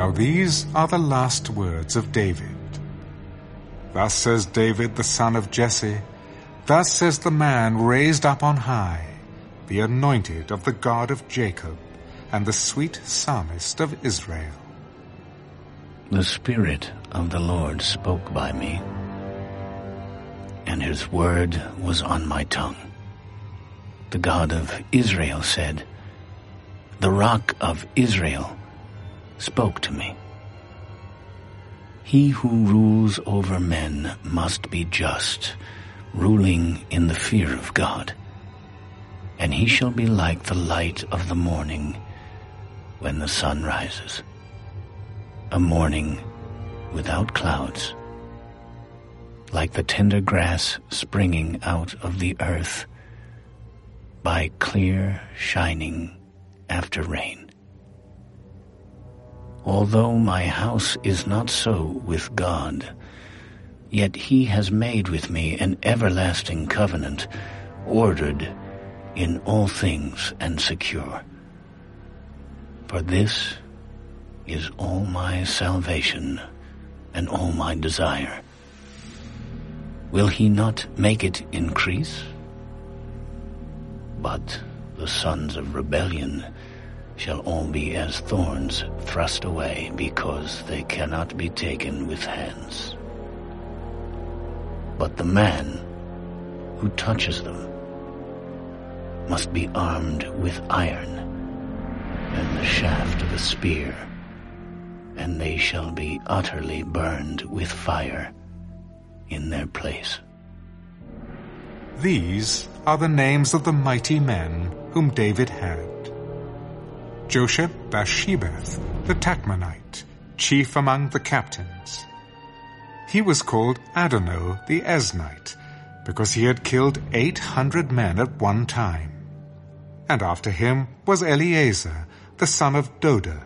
Now these are the last words of David. Thus says David the son of Jesse, Thus says the man raised up on high, the anointed of the God of Jacob, and the sweet psalmist of Israel. The Spirit of the Lord spoke by me, and his word was on my tongue. The God of Israel said, The rock of Israel spoke to me. He who rules over men must be just, ruling in the fear of God. And he shall be like the light of the morning when the sun rises. A morning without clouds, like the tender grass springing out of the earth by clear shining after rain. Although my house is not so with God, yet he has made with me an everlasting covenant, ordered in all things and secure. For this is all my salvation and all my desire. Will he not make it increase? But the sons of rebellion shall all be as thorns thrust away because they cannot be taken with hands. But the man who touches them must be armed with iron and the shaft of a spear, and they shall be utterly burned with fire in their place. These are the names of the mighty men whom David had. Josheb Basshebeth, the Tachmonite, chief among the captains. He was called Adino the Eznite, because he had killed eight hundred men at one time. And after him was Eleazar, the son of Dodo,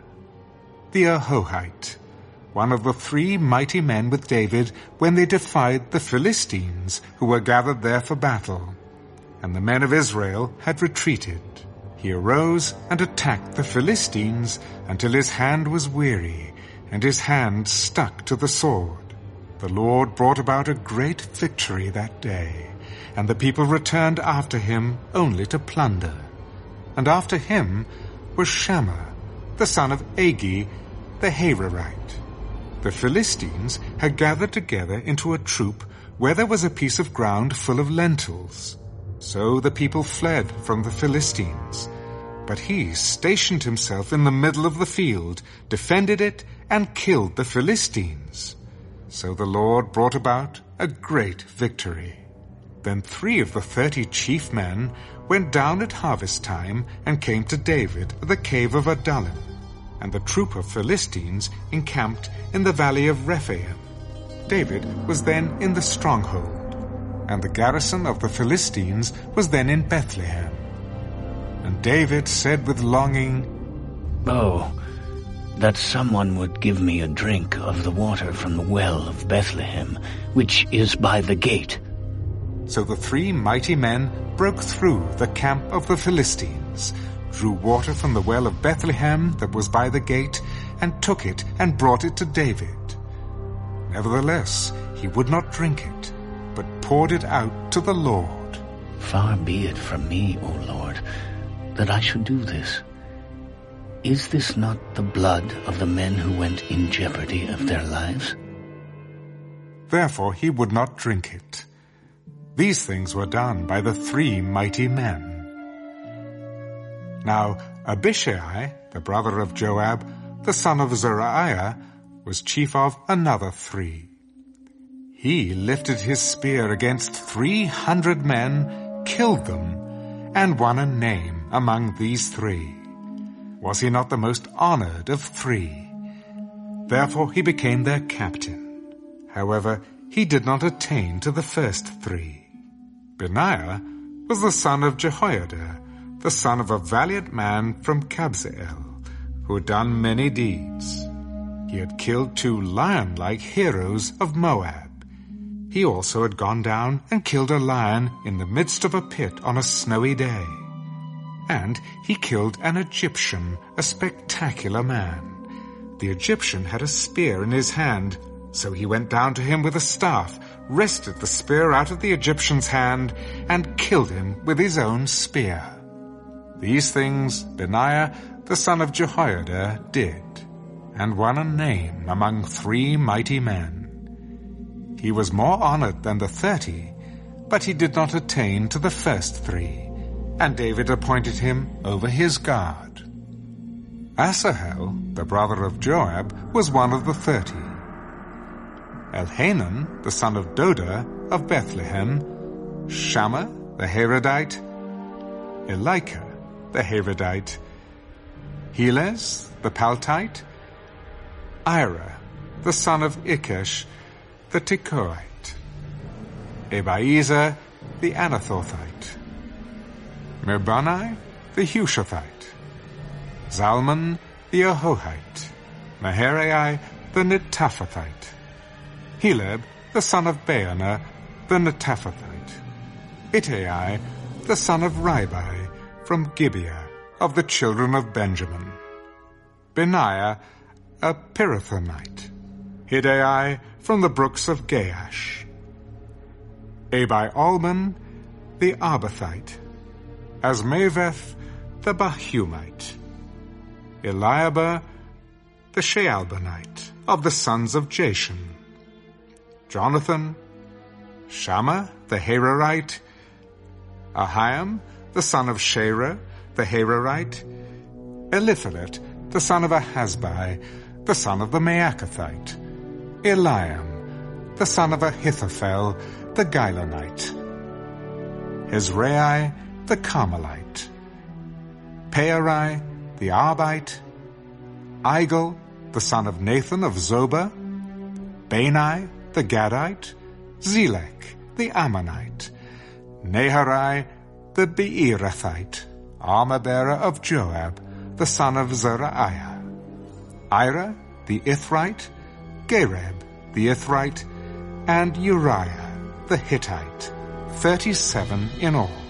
the Ahohite, one of the three mighty men with David when they defied the Philistines who were gathered there for battle. And the men of Israel had retreated he arose and attacked the Philistines until his hand was weary, and his hand stuck to the sword. The Lord brought about a great victory that day, and the people returned after him only to plunder. And after him was Shammah, the son of Agee, the Hararite. The Philistines had gathered together into a troop where there was a piece of ground full of lentils. So the people fled from the Philistines. But he stationed himself in the middle of the field, defended it, and killed the Philistines. So the Lord brought about a great victory. Then three of the thirty chief men went down at harvest time and came to David at the cave of Adullam. And the troop of Philistines encamped in the valley of Rephaim. David was then in the stronghold and the garrison of the Philistines was then in Bethlehem. And David said with longing, Oh, that someone would give me a drink of the water from the well of Bethlehem, which is by the gate. So the three mighty men broke through the camp of the Philistines, drew water from the well of Bethlehem that was by the gate, and took it and brought it to David. Nevertheless, he would not drink it but poured it out to the Lord. Far be it from me, O Lord, that I should do this. Is this not the blood of the men who went in jeopardy of their lives? Therefore he would not drink it. These things were done by the three mighty men. Now Abishai, the brother of Joab, the son of Zeruiah, was chief of another three. He lifted his spear against three hundred men, killed them, and won a name among these three. Was he not the most honored of three? Therefore he became their captain. However, he did not attain to the first three. Benaiah was the son of Jehoiada, the son of a valiant man from Kabzeel, who had done many deeds. He had killed two lion-like heroes of Moab. He also had gone down and killed a lion in the midst of a pit on a snowy day. And he killed an Egyptian, a spectacular man. the Egyptian had a spear in his hand, so he went down to him with a staff, wrested the spear out of the Egyptian's hand, and killed him with his own spear. These things Benaiah the son of Jehoiada did, and won a name among three mighty men. He was more honored than the thirty, but he did not attain to the first three, and David appointed him over his guard. Asahel, the brother of Joab, was one of the thirty. Elhanan, the son of Dodo of Bethlehem, Shammah, the Harodite, Elika, the Harodite, Helez, the Paltite, Ira, the son of Ikkesh, the Tekoite, Abiezer, the Anathothite, Mebunnai, the Hushathite, Zalmon, the Ahohite, Maharai, the Netophathite, Heleb, the son of Baanah, the Netophathite, Ittai, the son of Ribai, from Gibeah, of the children of Benjamin. Benaiah, a Pirathonite. Hiddai from the brooks of Gaash. Abi-Albon, the Arbathite. Azmaveth, the Barhumite. Eliahba, the Shaalbonite, of the sons of Jashen. Jonathan, Shammah, the Hararite. Ahiam, the son of Sharar, the Hararite, Eliphelet, the son of Ahasbai, the son of the Maachathite, Eliam, the son of Ahithophel, the Gilonite, Ezrai, the Carmelite, Paarai, the Arbite, Igal, the son of Nathan of Zobah, Bani, the Gadite, Zelek, the Ammonite, Naharai, the Beerothite, armor-bearer of Joab, the son of Zeruiah. Ira, the Ithrite, Gareb, the Ithrite, and Uriah, the Hittite, thirty-seven in all.